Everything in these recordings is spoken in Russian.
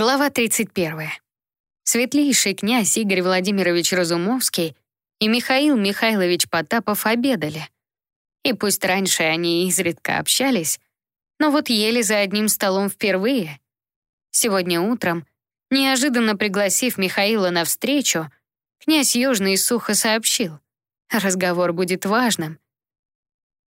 Глава 31. Светлейший князь Игорь Владимирович Разумовский и Михаил Михайлович Потапов обедали. И пусть раньше они изредка общались, но вот ели за одним столом впервые. Сегодня утром, неожиданно пригласив Михаила на встречу, князь Южный сухо сообщил, разговор будет важным.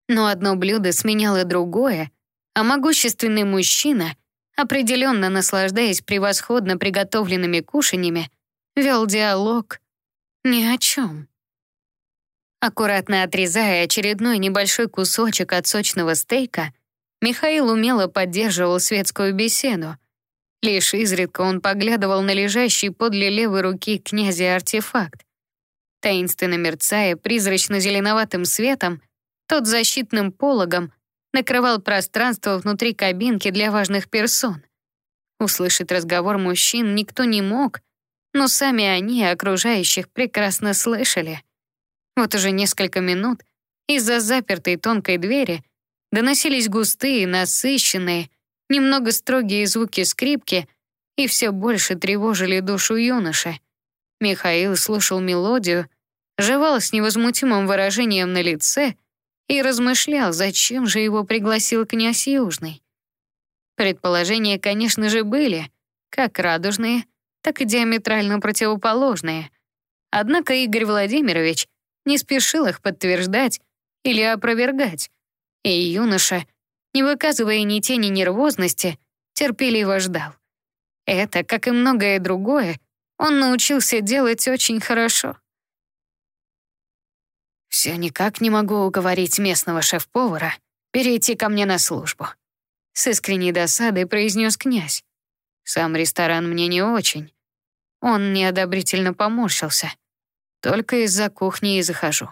Но одно блюдо сменяло другое, а могущественный мужчина — определенно наслаждаясь превосходно приготовленными кушаньями, вел диалог ни о чем. Аккуратно отрезая очередной небольшой кусочек от сочного стейка, Михаил умело поддерживал светскую беседу. Лишь изредка он поглядывал на лежащий подле левой руки князя артефакт. Таинственно мерцая призрачно-зеленоватым светом, тот защитным пологом накрывал пространство внутри кабинки для важных персон. Услышать разговор мужчин никто не мог, но сами они окружающих прекрасно слышали. Вот уже несколько минут из-за запертой тонкой двери доносились густые, насыщенные, немного строгие звуки скрипки и все больше тревожили душу юноши. Михаил слушал мелодию, жевал с невозмутимым выражением на лице и размышлял, зачем же его пригласил князь Южный. Предположения, конечно же, были, как радужные, так и диаметрально противоположные. Однако Игорь Владимирович не спешил их подтверждать или опровергать, и юноша, не выказывая ни тени нервозности, терпеливо ждал. Это, как и многое другое, он научился делать очень хорошо. Все никак не могу уговорить местного шеф-повара перейти ко мне на службу. С искренней досадой произнес князь. Сам ресторан мне не очень. Он неодобрительно поморщился. Только из-за кухни и захожу.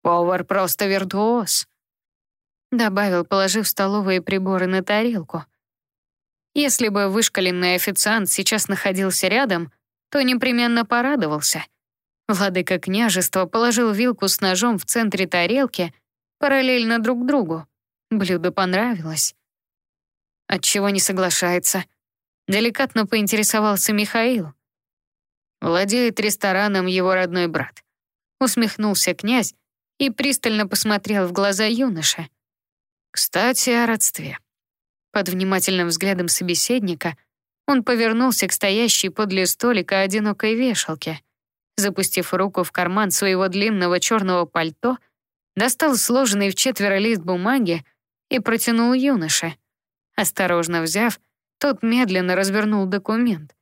Повар просто виртуоз. Добавил, положив столовые приборы на тарелку. Если бы вышкаленный официант сейчас находился рядом, то непременно порадовался — Владыка княжества положил вилку с ножом в центре тарелки, параллельно друг другу. Блюдо понравилось. Отчего не соглашается? Деликатно поинтересовался Михаил. Владеет рестораном его родной брат. Усмехнулся князь и пристально посмотрел в глаза юноши. Кстати, о родстве. Под внимательным взглядом собеседника он повернулся к стоящей подле столика одинокой вешалке — Запустив руку в карман своего длинного черного пальто, достал сложенный в четверо лист бумаги и протянул юноше. Осторожно взяв, тот медленно развернул документ.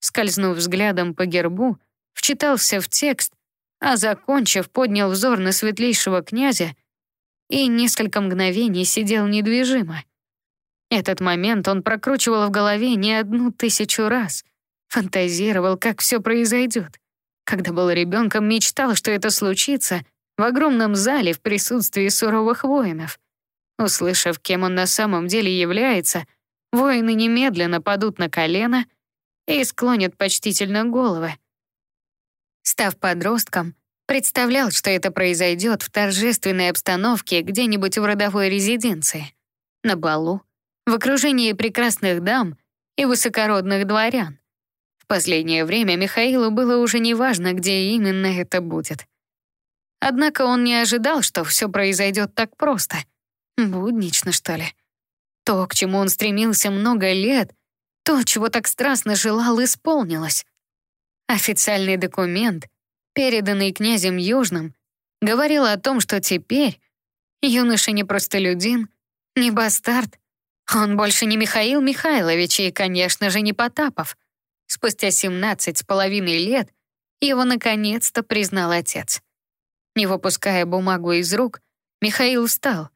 Скользнув взглядом по гербу, вчитался в текст, а, закончив, поднял взор на светлейшего князя и несколько мгновений сидел недвижимо. Этот момент он прокручивал в голове не одну тысячу раз, фантазировал, как все произойдет. Когда был ребенком, мечтал, что это случится в огромном зале в присутствии суровых воинов. Услышав, кем он на самом деле является, воины немедленно падут на колено и склонят почтительно головы. Став подростком, представлял, что это произойдет в торжественной обстановке где-нибудь в родовой резиденции, на балу, в окружении прекрасных дам и высокородных дворян. В последнее время Михаилу было уже неважно, где именно это будет. Однако он не ожидал, что все произойдет так просто. Буднично, что ли. То, к чему он стремился много лет, то, чего так страстно желал, исполнилось. Официальный документ, переданный князем Южным, говорил о том, что теперь юноша не простолюдин, не бастард, он больше не Михаил Михайлович и, конечно же, не Потапов. Спустя 17 с половиной лет его наконец-то признал отец. Не выпуская бумагу из рук, Михаил встал.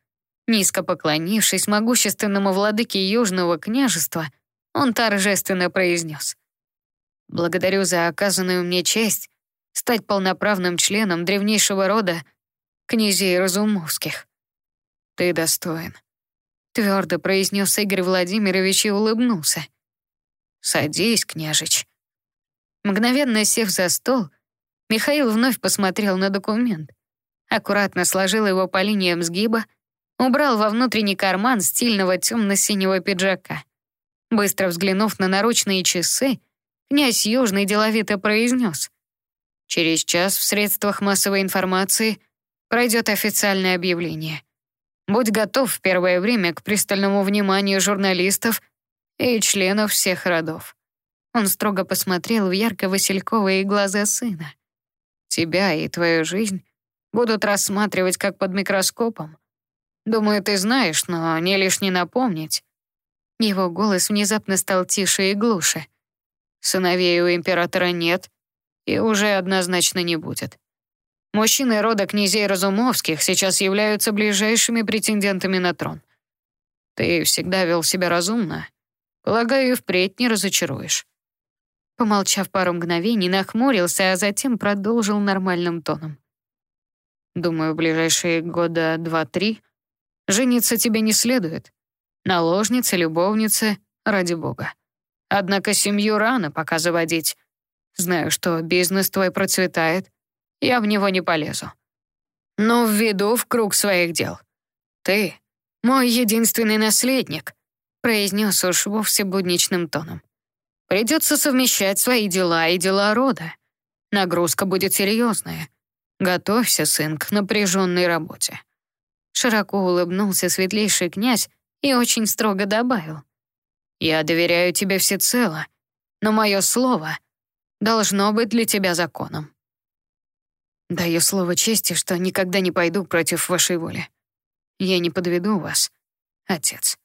Низко поклонившись могущественному владыке Южного княжества, он торжественно произнес. «Благодарю за оказанную мне честь стать полноправным членом древнейшего рода князей Разумовских. Ты достоин», — твердо произнес Игорь Владимирович и улыбнулся. «Садись, княжич». Мгновенно сев за стол, Михаил вновь посмотрел на документ, аккуратно сложил его по линиям сгиба, убрал во внутренний карман стильного темно-синего пиджака. Быстро взглянув на наручные часы, князь Южный деловито произнес. «Через час в средствах массовой информации пройдет официальное объявление. Будь готов в первое время к пристальному вниманию журналистов и членов всех родов». Он строго посмотрел в ярко-васильковые глаза сына. «Тебя и твою жизнь будут рассматривать как под микроскопом. Думаю, ты знаешь, но не лишне напомнить». Его голос внезапно стал тише и глуше. «Сыновей у императора нет и уже однозначно не будет. Мужчины рода князей Разумовских сейчас являются ближайшими претендентами на трон. Ты всегда вел себя разумно. Полагаю, впредь не разочаруешь». Помолчав пару мгновений, нахмурился, а затем продолжил нормальным тоном. «Думаю, ближайшие года два-три жениться тебе не следует. Наложница, любовница, ради бога. Однако семью рано пока заводить. Знаю, что бизнес твой процветает, я в него не полезу. Но введу в круг своих дел. Ты — мой единственный наследник, произнес уж вовсе будничным тоном. Придется совмещать свои дела и дела рода. Нагрузка будет серьезная. Готовься, сын, к напряженной работе. Широко улыбнулся светлейший князь и очень строго добавил. «Я доверяю тебе всецело, но мое слово должно быть для тебя законом». Даю слово чести, что никогда не пойду против вашей воли. Я не подведу вас, отец.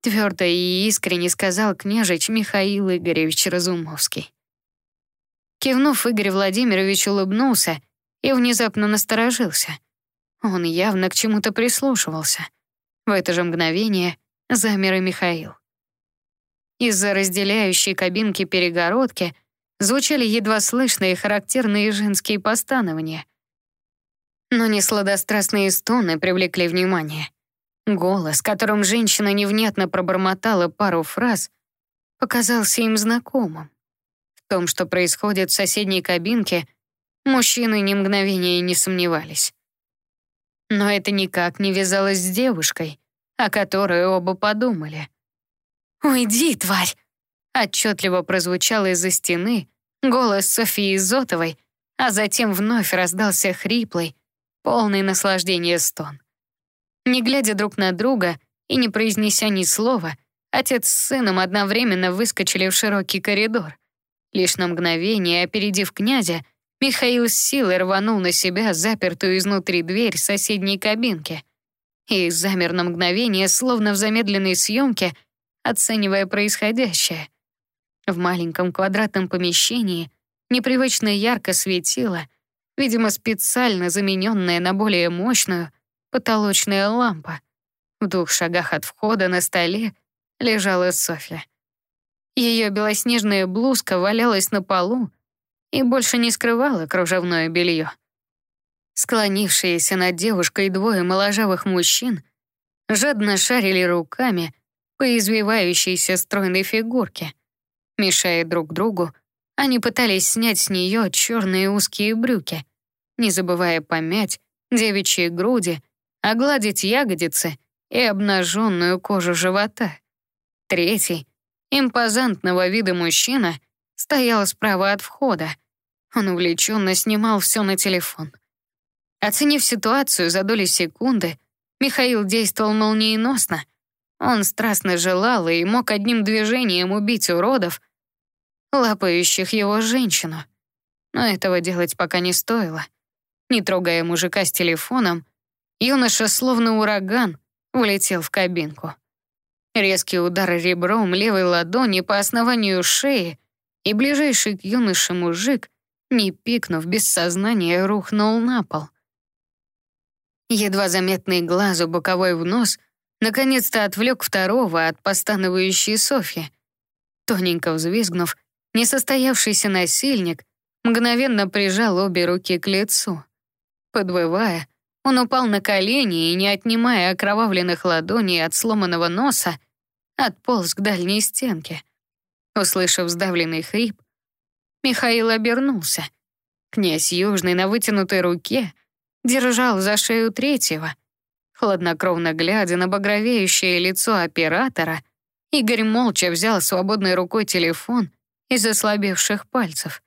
Твердо и искренне сказал княжич Михаил Игоревич Разумовский. Кивнув, Игорь Владимирович улыбнулся и внезапно насторожился. Он явно к чему-то прислушивался. В это же мгновение замер и Михаил. Из-за разделяющей кабинки перегородки — звучали едва слышные характерные женские постановления. Но не сладострастные стоны привлекли внимание. Голос, которым женщина невнятно пробормотала пару фраз, показался им знакомым. В том, что происходит в соседней кабинке, мужчины ни мгновения не сомневались. Но это никак не вязалось с девушкой, о которой оба подумали. «Уйди, тварь!» Отчетливо прозвучал из-за стены голос Софии Зотовой, а затем вновь раздался хриплый, полный наслаждения стон. Не глядя друг на друга и не произнеся ни слова, отец с сыном одновременно выскочили в широкий коридор. Лишь на мгновение, опередив князя, Михаил с силой рванул на себя запертую изнутри дверь соседней кабинки и замер на мгновение, словно в замедленной съемке, оценивая происходящее — в маленьком квадратном помещении непривычно ярко светила, видимо, специально замененная на более мощную потолочная лампа. В двух шагах от входа на столе лежала Софья. Ее белоснежная блузка валялась на полу и больше не скрывала кружевное белье. Склонившиеся над девушкой двое моложавых мужчин жадно шарили руками по извивающейся стройной фигурке. Мешая друг другу, они пытались снять с нее черные узкие брюки, не забывая помять девичьи груди, огладить ягодицы и обнаженную кожу живота. Третий, импозантного вида мужчина, стоял справа от входа. Он увлеченно снимал все на телефон. Оценив ситуацию за доли секунды, Михаил действовал молниеносно. Он страстно желал и мог одним движением убить уродов, лапающих его женщину. Но этого делать пока не стоило. Не трогая мужика с телефоном, юноша, словно ураган, улетел в кабинку. Резкий удар ребром левой ладони по основанию шеи, и ближайший к юноше мужик, не пикнув без сознания, рухнул на пол. Едва заметный глазу боковой в нос наконец-то отвлек второго от постановающей Софьи. Тоненько взвизгнув, Несостоявшийся насильник мгновенно прижал обе руки к лицу. Подвывая, он упал на колени и, не отнимая окровавленных ладоней от сломанного носа, отполз к дальней стенке. Услышав сдавленный хрип, Михаил обернулся. Князь Южный на вытянутой руке держал за шею третьего. Хладнокровно глядя на багровеющее лицо оператора, Игорь молча взял свободной рукой телефон из ослабевших пальцев,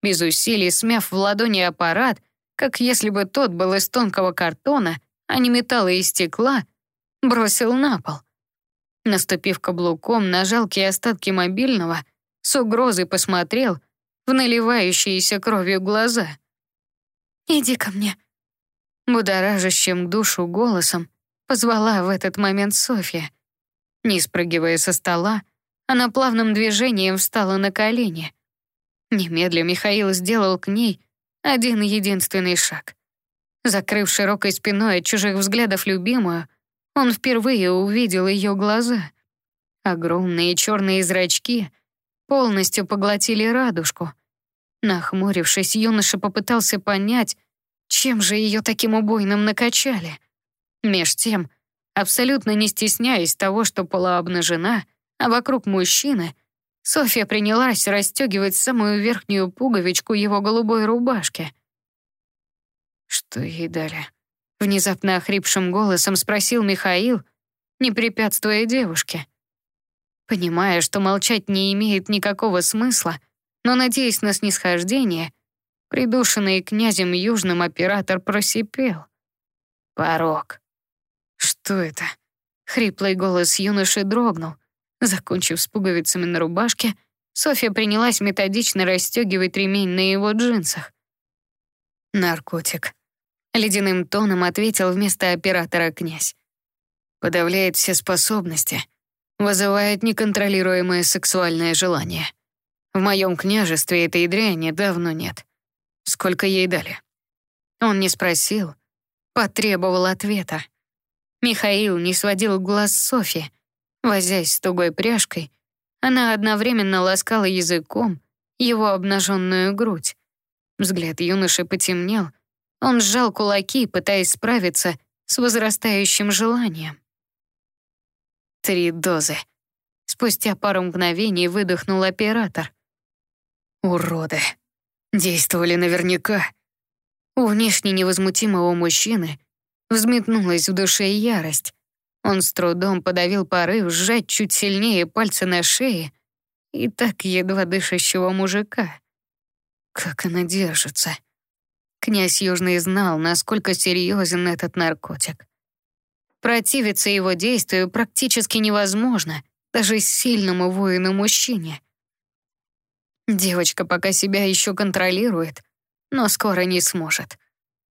без усилий смяв в ладони аппарат, как если бы тот был из тонкого картона, а не металла и стекла, бросил на пол. Наступив каблуком на жалкие остатки мобильного, с угрозой посмотрел в наливающиеся кровью глаза. «Иди ко мне», будоражащим душу голосом позвала в этот момент Софья. Не спрыгивая со стола, она плавным движением встала на колени. Немедля Михаил сделал к ней один единственный шаг. Закрыв широкой спиной от чужих взглядов любимую, он впервые увидел ее глаза. Огромные черные зрачки полностью поглотили радужку. Нахмурившись, юноша попытался понять, чем же ее таким убойным накачали. Меж тем, абсолютно не стесняясь того, что была обнажена, а вокруг мужчины, Софья принялась расстегивать самую верхнюю пуговичку его голубой рубашки. Что ей дали? Внезапно охрипшим голосом спросил Михаил, не препятствуя девушке. Понимая, что молчать не имеет никакого смысла, но надеясь на снисхождение, придушенный князем Южным оператор просипел. «Порог». «Что это?» Хриплый голос юноши дрогнул. Закончив с пуговицами на рубашке, Софья принялась методично расстегивать ремень на его джинсах. «Наркотик», Ледяным тоном ответил вместо оператора князь. Подавляет все способности, вызывает неконтролируемое сексуальное желание. В моем княжестве этой дряни давно нет. Сколько ей дали? Он не спросил, потребовал ответа. Михаил не сводил глаз Софьи. Возясь с тугой пряжкой, она одновременно ласкала языком его обнаженную грудь. Взгляд юноши потемнел — он сжал кулаки, пытаясь справиться с возрастающим желанием. Три дозы. Спустя пару мгновений выдохнул оператор. Уроды. Действовали наверняка. У внешне невозмутимого мужчины взметнулась в душе ярость. Он с трудом подавил порыв сжать чуть сильнее пальцы на шее и так едва дышащего мужика. Как она держится. Князь Южный знал, насколько серьезен этот наркотик. Противиться его действию практически невозможно, даже сильному воину-мужчине. Девочка пока себя еще контролирует, но скоро не сможет.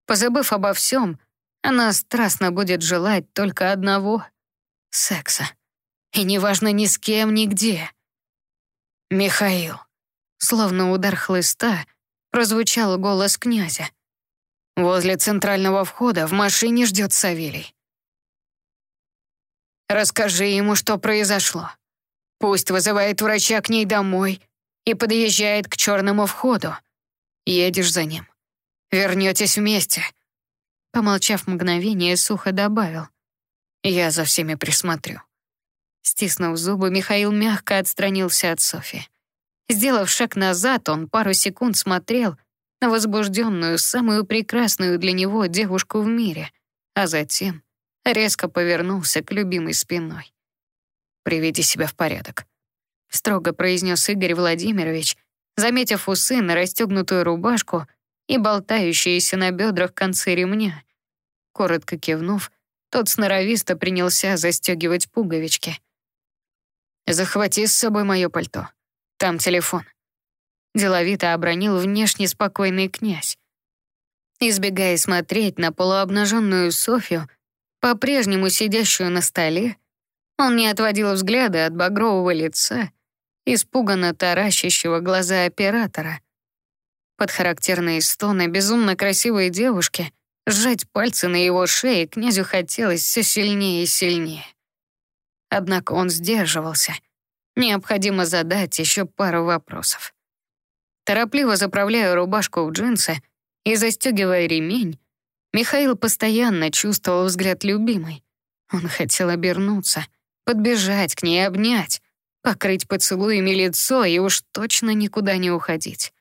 Позабыв обо всем, она страстно будет желать только одного — секса. И неважно ни с кем, ни где. «Михаил», словно удар хлыста, прозвучал голос князя. Возле центрального входа в машине ждет Савелий. Расскажи ему, что произошло. Пусть вызывает врача к ней домой и подъезжает к черному входу. Едешь за ним. Вернетесь вместе. Помолчав мгновение, сухо добавил. Я за всеми присмотрю. Стиснув зубы, Михаил мягко отстранился от Софи. Сделав шаг назад, он пару секунд смотрел — на возбужденную, самую прекрасную для него девушку в мире, а затем резко повернулся к любимой спиной. «Приведи себя в порядок», — строго произнес Игорь Владимирович, заметив усы на расстегнутую рубашку и болтающиеся на бедрах концы ремня. Коротко кивнув, тот сноровисто принялся застегивать пуговички. «Захвати с собой мое пальто. Там телефон» деловито обронил внешне спокойный князь. Избегая смотреть на полуобнаженную Софью, по-прежнему сидящую на столе, он не отводил взгляда от багрового лица, испуганно таращащего глаза оператора. Под характерные стоны безумно красивой девушки сжать пальцы на его шее князю хотелось все сильнее и сильнее. Однако он сдерживался. Необходимо задать еще пару вопросов. Торопливо заправляя рубашку в джинсы и застегивая ремень, Михаил постоянно чувствовал взгляд любимой. Он хотел обернуться, подбежать к ней, обнять, покрыть поцелуями лицо и уж точно никуда не уходить.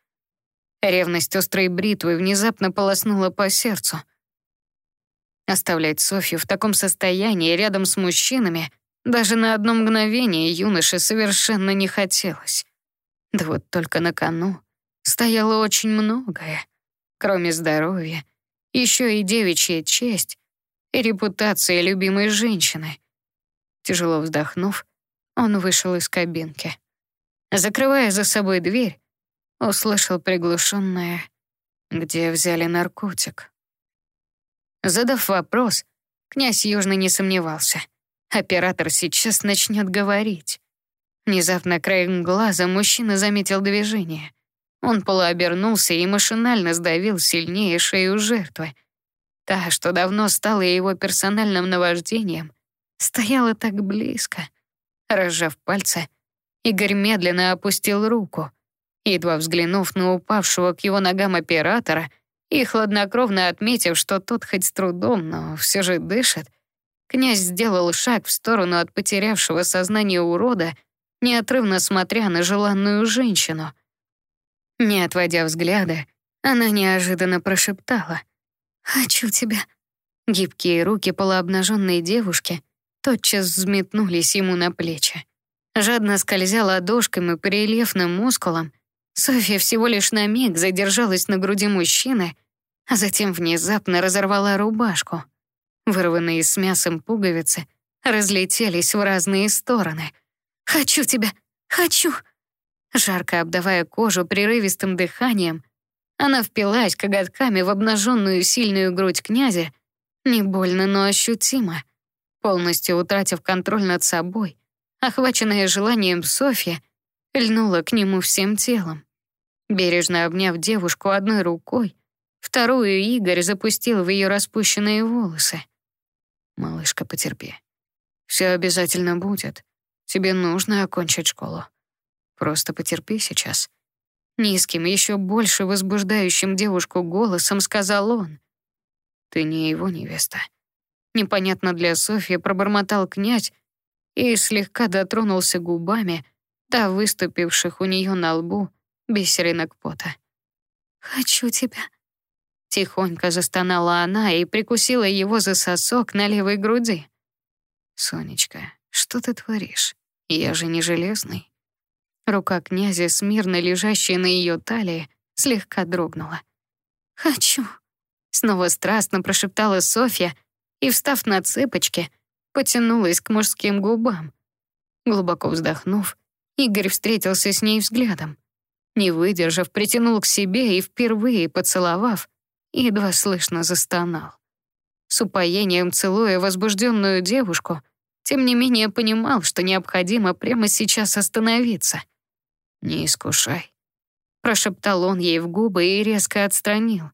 Ревность острой бритвы внезапно полоснула по сердцу. Оставлять Софью в таком состоянии рядом с мужчинами Даже на одно мгновение юноше совершенно не хотелось. Да вот только на кону стояло очень многое, кроме здоровья, еще и девичья честь и репутация любимой женщины. Тяжело вздохнув, он вышел из кабинки. Закрывая за собой дверь, услышал приглушенное «Где взяли наркотик?». Задав вопрос, князь Южный не сомневался. Оператор сейчас начнет говорить. Внезапно краем глаза мужчина заметил движение. Он полуобернулся и машинально сдавил сильнее шею жертвы. Та, что давно стала его персональным наваждением, стояла так близко. Разжав пальцы, Игорь медленно опустил руку. Едва взглянув на упавшего к его ногам оператора и хладнокровно отметив, что тот хоть с трудом, но все же дышит, князь сделал шаг в сторону от потерявшего сознание урода, неотрывно смотря на желанную женщину. Не отводя взгляда, она неожиданно прошептала «Хочу тебя». Гибкие руки полуобнаженной девушки тотчас взметнулись ему на плечи. Жадно скользя ладошками по рельефным мускулам, Софья всего лишь на миг задержалась на груди мужчины, а затем внезапно разорвала рубашку. Вырванные с мясом пуговицы разлетелись в разные стороны. «Хочу тебя! Хочу!» Жарко обдавая кожу прерывистым дыханием, она впилась коготками в обнаженную сильную грудь князя, не больно, но ощутимо. Полностью утратив контроль над собой, охваченная желанием Софья, льнула к нему всем телом. Бережно обняв девушку одной рукой, вторую Игорь запустил в ее распущенные волосы. «Малышка, потерпи. Все обязательно будет. Тебе нужно окончить школу. Просто потерпи сейчас». Низким, еще больше возбуждающим девушку голосом сказал он. «Ты не его невеста». Непонятно для Софьи пробормотал князь и слегка дотронулся губами до выступивших у нее на лбу бисеринок пота. «Хочу тебя», — тихонько застонала она и прикусила его за сосок на левой груди. «Сонечка, что ты творишь? Я же не железный». Рука князя, смирно лежащая на ее талии, слегка дрогнула. «Хочу», — снова страстно прошептала Софья и, встав на цыпочки, потянулась к мужским губам. Глубоко вздохнув, Игорь встретился с ней взглядом. Не выдержав, притянул к себе и, впервые поцеловав, едва слышно застонал. С упоением целуя возбужденную девушку, тем не менее понимал, что необходимо прямо сейчас остановиться — «Не искушай», — прошептал он ей в губы и резко отстранил.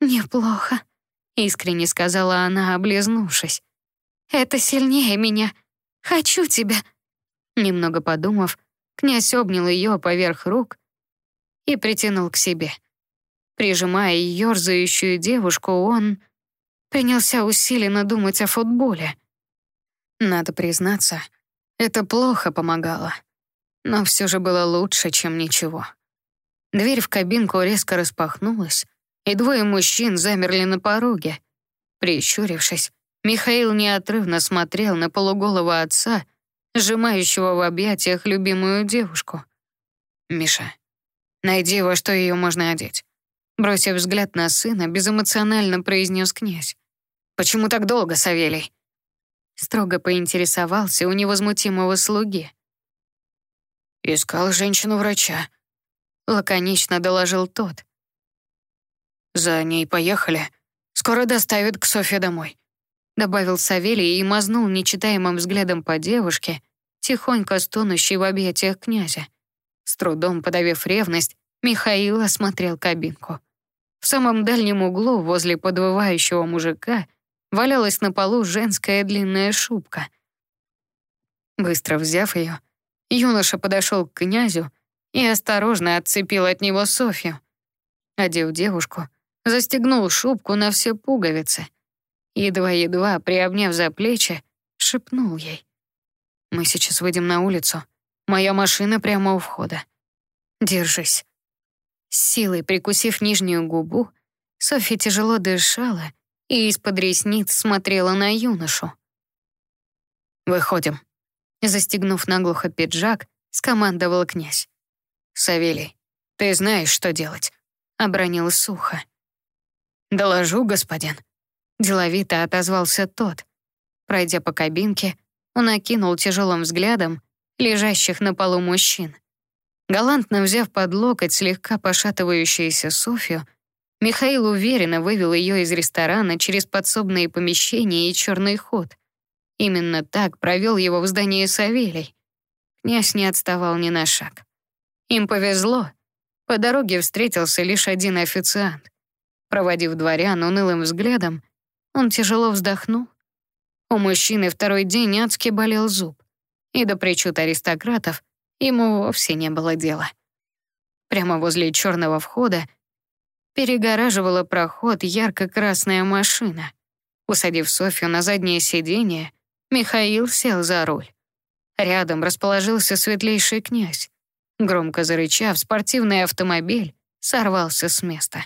«Неплохо», — искренне сказала она, облизнувшись. «Это сильнее меня. Хочу тебя». Немного подумав, князь обнял ее поверх рук и притянул к себе. Прижимая ерзающую девушку, он принялся усиленно думать о футболе. Надо признаться, это плохо помогало но все же было лучше, чем ничего. Дверь в кабинку резко распахнулась, и двое мужчин замерли на пороге. Прищурившись, Михаил неотрывно смотрел на полуголого отца, сжимающего в объятиях любимую девушку. «Миша, найди, во что ее можно одеть». Бросив взгляд на сына, безэмоционально произнес князь. «Почему так долго, Савелий?» Строго поинтересовался у невозмутимого слуги. «Искал женщину-врача», — лаконично доложил тот. «За ней поехали. Скоро доставят к Софье домой», — добавил Савелий и мазнул нечитаемым взглядом по девушке, тихонько стонущей в объятиях князя. С трудом подавив ревность, Михаил осмотрел кабинку. В самом дальнем углу, возле подвывающего мужика, валялась на полу женская длинная шубка. Быстро взяв ее, Юноша подошел к князю и осторожно отцепил от него Софью. Одев девушку, застегнул шубку на все пуговицы. Едва-едва, приобняв за плечи, шепнул ей. «Мы сейчас выйдем на улицу. Моя машина прямо у входа. Держись». С силой прикусив нижнюю губу, Софья тяжело дышала и из-под ресниц смотрела на юношу. «Выходим», Застегнув наглухо пиджак, скомандовал князь. «Савелий, ты знаешь, что делать», — обронил сухо. «Доложу, господин», — деловито отозвался тот. Пройдя по кабинке, он окинул тяжелым взглядом лежащих на полу мужчин. Галантно взяв под локоть слегка пошатывающуюся Софью, Михаил уверенно вывел ее из ресторана через подсобные помещения и черный ход. Именно так провел его в здании Савелий. Князь не отставал ни на шаг. Им повезло. По дороге встретился лишь один официант. Проводив дворян унылым взглядом, он тяжело вздохнул. У мужчины второй день адски болел зуб, и до причуд аристократов ему вовсе не было дела. Прямо возле черного входа перегораживала проход ярко-красная машина. Усадив Софью на заднее сиденье, Михаил сел за руль. Рядом расположился светлейший князь. Громко зарычав, спортивный автомобиль сорвался с места.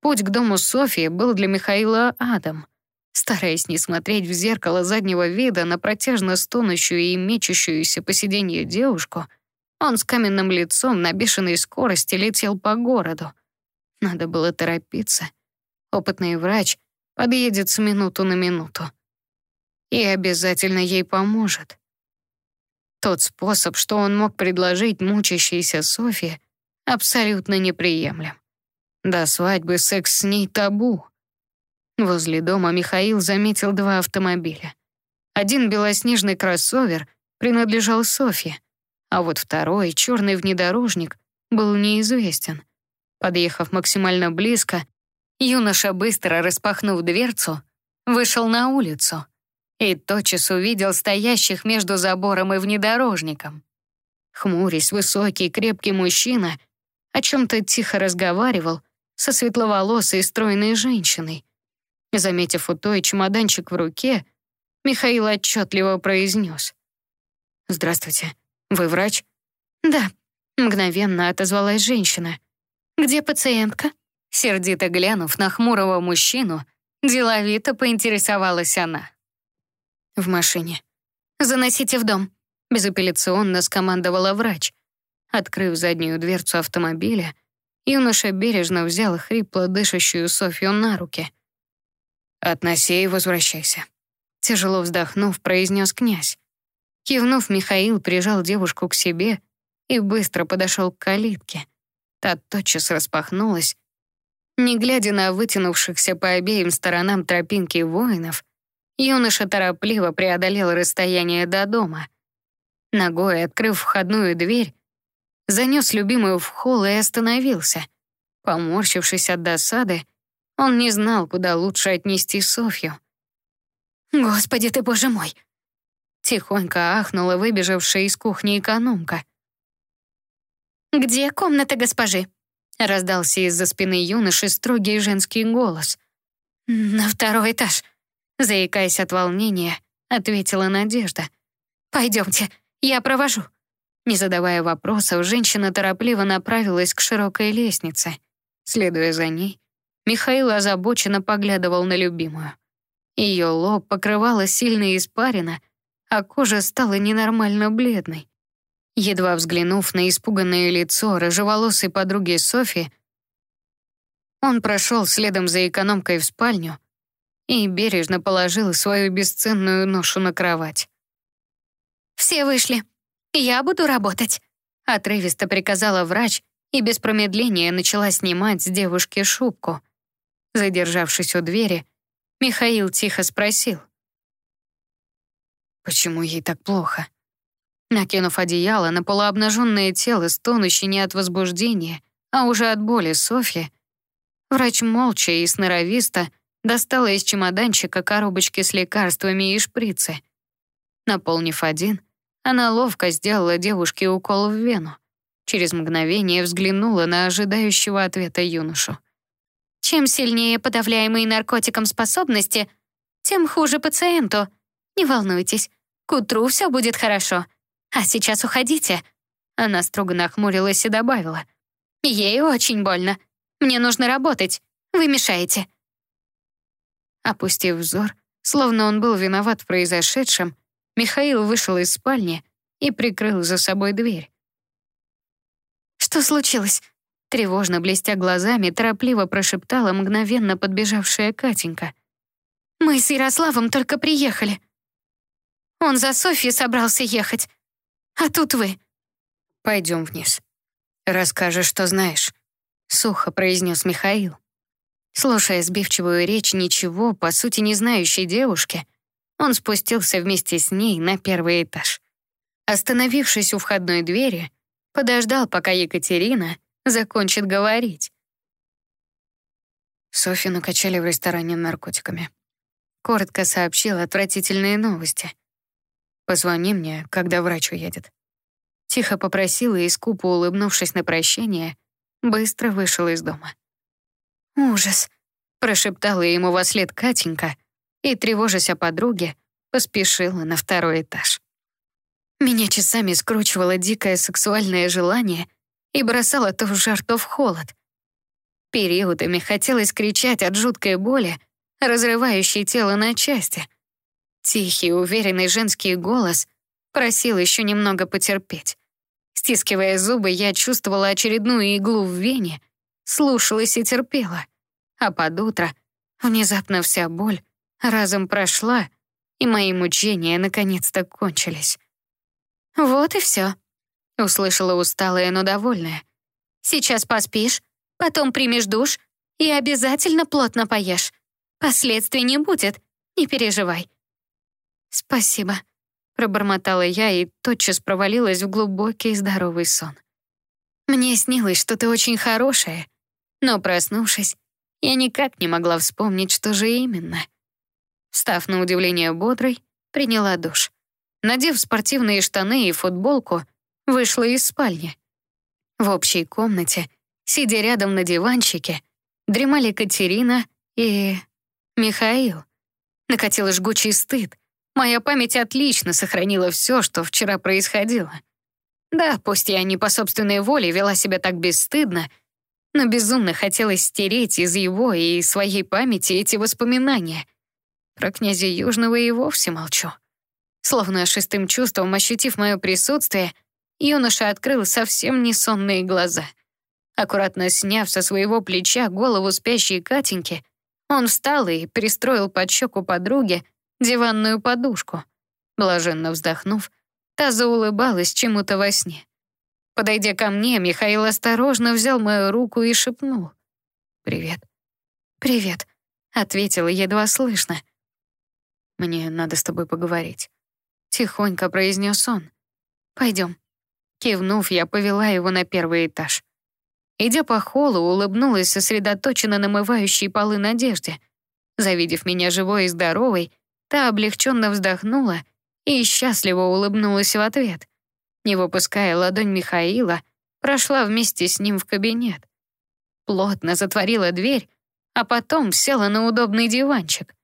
Путь к дому Софии был для Михаила адом. Стараясь не смотреть в зеркало заднего вида на протяжно стонущую и мечущуюся по сиденью девушку, он с каменным лицом на бешеной скорости летел по городу. Надо было торопиться. Опытный врач подъедет с минуту на минуту и обязательно ей поможет. Тот способ, что он мог предложить мучащейся Софье, абсолютно неприемлем. До свадьбы секс с ней табу. Возле дома Михаил заметил два автомобиля. Один белоснежный кроссовер принадлежал Софье, а вот второй, черный внедорожник, был неизвестен. Подъехав максимально близко, юноша, быстро распахнув дверцу, вышел на улицу и тотчас увидел стоящих между забором и внедорожником. Хмурясь, высокий, крепкий мужчина о чем-то тихо разговаривал со светловолосой стройной женщиной. Заметив у той чемоданчик в руке, Михаил отчетливо произнес. «Здравствуйте. Вы врач?» «Да», — мгновенно отозвалась женщина. «Где пациентка?» Сердито глянув на хмурого мужчину, деловито поинтересовалась она. В машине. «Заносите в дом», — безапелляционно скомандовала врач. Открыв заднюю дверцу автомобиля, юноша бережно взял хрипло дышащую Софью на руки. «Относи и возвращайся», — тяжело вздохнув, произнес князь. Кивнув, Михаил прижал девушку к себе и быстро подошел к калитке. Та тотчас распахнулась. Не глядя на вытянувшихся по обеим сторонам тропинки воинов, Юноша торопливо преодолел расстояние до дома. Ногой открыв входную дверь, занес любимую в холл и остановился. Поморщившись от досады, он не знал, куда лучше отнести Софью. «Господи ты, боже мой!» Тихонько ахнула выбежавшая из кухни экономка. «Где комната госпожи?» Раздался из-за спины юноши строгий женский голос. «На второй этаж», Заикаясь от волнения, ответила Надежда. «Пойдемте, я провожу». Не задавая вопросов, женщина торопливо направилась к широкой лестнице. Следуя за ней, Михаил озабоченно поглядывал на любимую. Ее лоб покрывала сильная испарина, а кожа стала ненормально бледной. Едва взглянув на испуганное лицо рыжеволосой подруги Софи, он прошел следом за экономкой в спальню, и бережно положил свою бесценную ношу на кровать. «Все вышли. Я буду работать», — отрывисто приказала врач и без промедления начала снимать с девушки шубку. Задержавшись у двери, Михаил тихо спросил. «Почему ей так плохо?» Накинув одеяло на полуобнаженное тело, стонущее не от возбуждения, а уже от боли Софьи, врач молча и сноровисто достала из чемоданчика коробочки с лекарствами и шприцы. Наполнив один, она ловко сделала девушке укол в вену. Через мгновение взглянула на ожидающего ответа юношу. «Чем сильнее подавляемые наркотиком способности, тем хуже пациенту. Не волнуйтесь, к утру все будет хорошо. А сейчас уходите». Она строго нахмурилась и добавила. «Ей очень больно. Мне нужно работать. Вы мешаете». Опустив взор, словно он был виноват в произошедшем, Михаил вышел из спальни и прикрыл за собой дверь. «Что случилось?» Тревожно блестя глазами, торопливо прошептала мгновенно подбежавшая Катенька. «Мы с Ярославом только приехали. Он за Софьей собрался ехать. А тут вы». «Пойдем вниз. Расскажешь, что знаешь», — сухо произнес Михаил. Слушая сбивчивую речь ничего, по сути, не знающей девушки, он спустился вместе с ней на первый этаж. Остановившись у входной двери, подождал, пока Екатерина закончит говорить. Софью накачали в ресторане наркотиками. Коротко сообщил отвратительные новости. «Позвони мне, когда врач уедет». Тихо попросила и, скупо улыбнувшись на прощание, быстро вышел из дома. «Ужас», — прошептала ему во след Катенька и, тревожась о подруге, поспешила на второй этаж. Меня часами скручивало дикое сексуальное желание и бросало то в жар, то в холод. Периодами хотелось кричать от жуткой боли, разрывающей тело на части. Тихий, уверенный женский голос просил еще немного потерпеть. Стискивая зубы, я чувствовала очередную иглу в вене, слушалась и терпела. А под утро внезапно вся боль разом прошла, и мои мучения наконец-то кончились. «Вот и все», — услышала усталая, но довольная. «Сейчас поспишь, потом примешь душ и обязательно плотно поешь. Последствий не будет, не переживай». «Спасибо», — пробормотала я и тотчас провалилась в глубокий здоровый сон. Мне снилось что-то очень хорошее, но, проснувшись, я никак не могла вспомнить, что же именно. Став на удивление бодрой, приняла душ. Надев спортивные штаны и футболку, вышла из спальни. В общей комнате, сидя рядом на диванчике, дремали Катерина и... Михаил. Накатил жгучий стыд. Моя память отлично сохранила все, что вчера происходило. Да, пусть я не по собственной воле вела себя так бесстыдно, но безумно хотелось стереть из его и своей памяти эти воспоминания. Про князя Южного и вовсе молчу. Словно шестым чувством ощутив мое присутствие, юноша открыл совсем не сонные глаза. Аккуратно сняв со своего плеча голову спящей Катеньки, он встал и пристроил под щеку подруги диванную подушку. Блаженно вздохнув, та заулыбалась чему-то во сне. Подойдя ко мне, Михаил осторожно взял мою руку и шепнул. «Привет». «Привет», — ответила едва слышно. «Мне надо с тобой поговорить», — тихонько произнес он. «Пойдем». Кивнув, я повела его на первый этаж. Идя по холлу, улыбнулась сосредоточенно намывающей полы Надежде. Завидев меня живой и здоровой, та облегченно вздохнула и счастливо улыбнулась в ответ не выпуская ладонь Михаила, прошла вместе с ним в кабинет. Плотно затворила дверь, а потом села на удобный диванчик.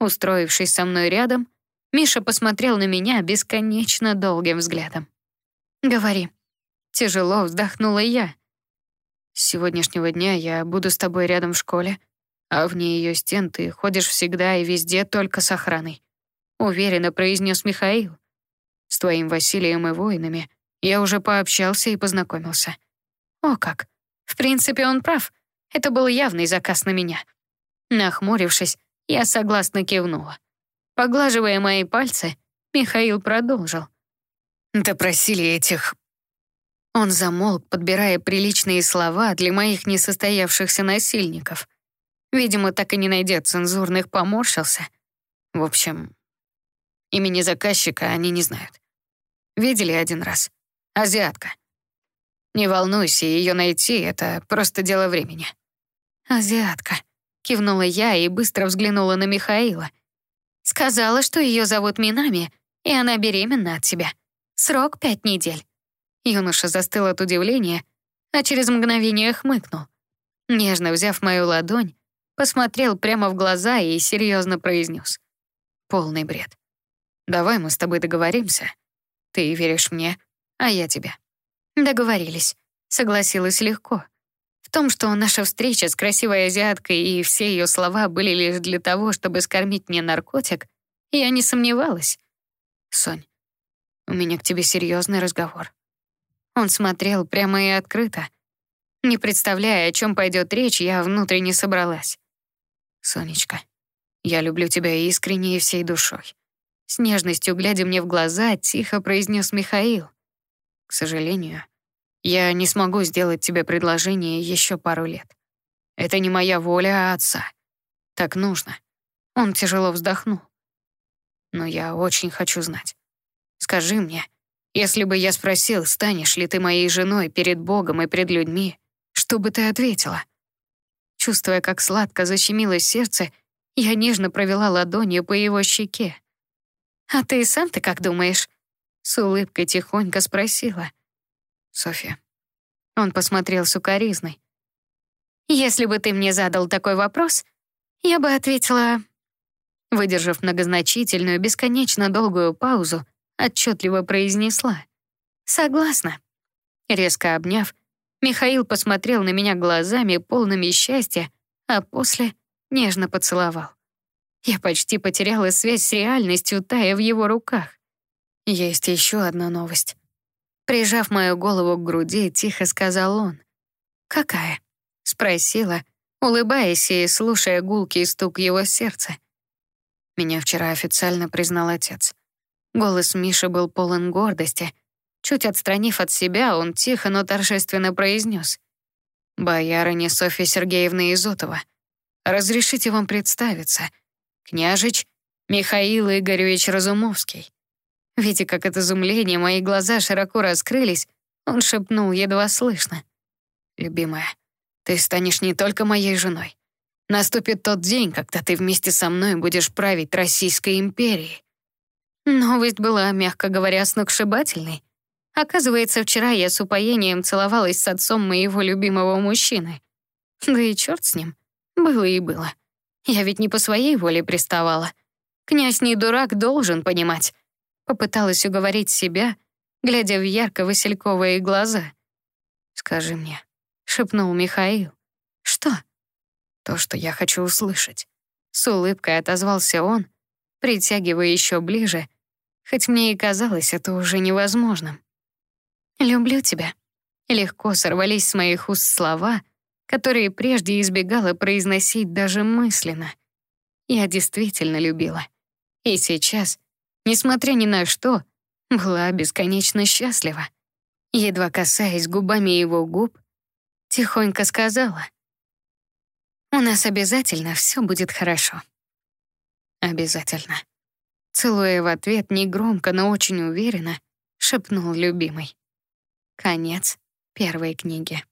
Устроившись со мной рядом, Миша посмотрел на меня бесконечно долгим взглядом. «Говори». Тяжело вздохнула я. «С сегодняшнего дня я буду с тобой рядом в школе, а вне ее стен ты ходишь всегда и везде только с охраной», уверенно произнес Михаил. С твоим Василием и воинами я уже пообщался и познакомился. О как. В принципе, он прав. Это был явный заказ на меня. Нахмурившись, я согласно кивнула. Поглаживая мои пальцы, Михаил продолжил. «Допросили этих...» Он замолк, подбирая приличные слова для моих несостоявшихся насильников. Видимо, так и не найдя цензурных, поморщился. В общем, Имени заказчика они не знают. Видели один раз. Азиатка. Не волнуйся, ее найти — это просто дело времени. Азиатка. Кивнула я и быстро взглянула на Михаила. Сказала, что ее зовут Минами, и она беременна от тебя. Срок пять недель. Юноша застыл от удивления, а через мгновение хмыкнул. Нежно взяв мою ладонь, посмотрел прямо в глаза и серьезно произнес. Полный бред. Давай мы с тобой договоримся. Ты веришь мне, а я тебе». Договорились. Согласилась легко. В том, что наша встреча с красивой азиаткой и все ее слова были лишь для того, чтобы скормить мне наркотик, я не сомневалась. Сонь, у меня к тебе серьезный разговор. Он смотрел прямо и открыто. Не представляя, о чем пойдет речь, я внутренне собралась. Сонечка, я люблю тебя искренне и всей душой. С нежностью, глядя мне в глаза, тихо произнес Михаил. К сожалению, я не смогу сделать тебе предложение еще пару лет. Это не моя воля, а отца. Так нужно. Он тяжело вздохнул. Но я очень хочу знать. Скажи мне, если бы я спросил, станешь ли ты моей женой перед Богом и пред людьми, что бы ты ответила? Чувствуя, как сладко защемилось сердце, я нежно провела ладонью по его щеке. «А ты сам ты как думаешь?» С улыбкой тихонько спросила. «Софья». Он посмотрел сукоризной. «Если бы ты мне задал такой вопрос, я бы ответила...» Выдержав многозначительную, бесконечно долгую паузу, отчетливо произнесла. «Согласна». Резко обняв, Михаил посмотрел на меня глазами, полными счастья, а после нежно поцеловал. Я почти потеряла связь с реальностью, тая в его руках. Есть еще одна новость. Прижав мою голову к груди, тихо сказал он. «Какая?» — спросила, улыбаясь и слушая гулкий стук его сердца. Меня вчера официально признал отец. Голос Миши был полон гордости. Чуть отстранив от себя, он тихо, но торжественно произнес. «Боярыня Софья Сергеевна Изотова, разрешите вам представиться. Княжич Михаил Игоревич Разумовский». Видя, как от изумления мои глаза широко раскрылись, он шепнул едва слышно. «Любимая, ты станешь не только моей женой. Наступит тот день, когда ты вместе со мной будешь править Российской империей. Новость была, мягко говоря, сногсшибательной. Оказывается, вчера я с упоением целовалась с отцом моего любимого мужчины. Да и черт с ним. Было и было. Я ведь не по своей воле приставала. Князь не дурак, должен понимать. Попыталась уговорить себя, глядя в ярко-васильковые глаза. «Скажи мне», — шепнул Михаил. «Что?» «То, что я хочу услышать». С улыбкой отозвался он, притягивая еще ближе — хоть мне и казалось это уже невозможным. «Люблю тебя». Легко сорвались с моих уст слова, которые прежде избегала произносить даже мысленно. Я действительно любила. И сейчас, несмотря ни на что, была бесконечно счастлива. Едва касаясь губами его губ, тихонько сказала. «У нас обязательно все будет хорошо». «Обязательно». Целуя в ответ негромко, но очень уверенно, шепнул любимый. Конец первой книги.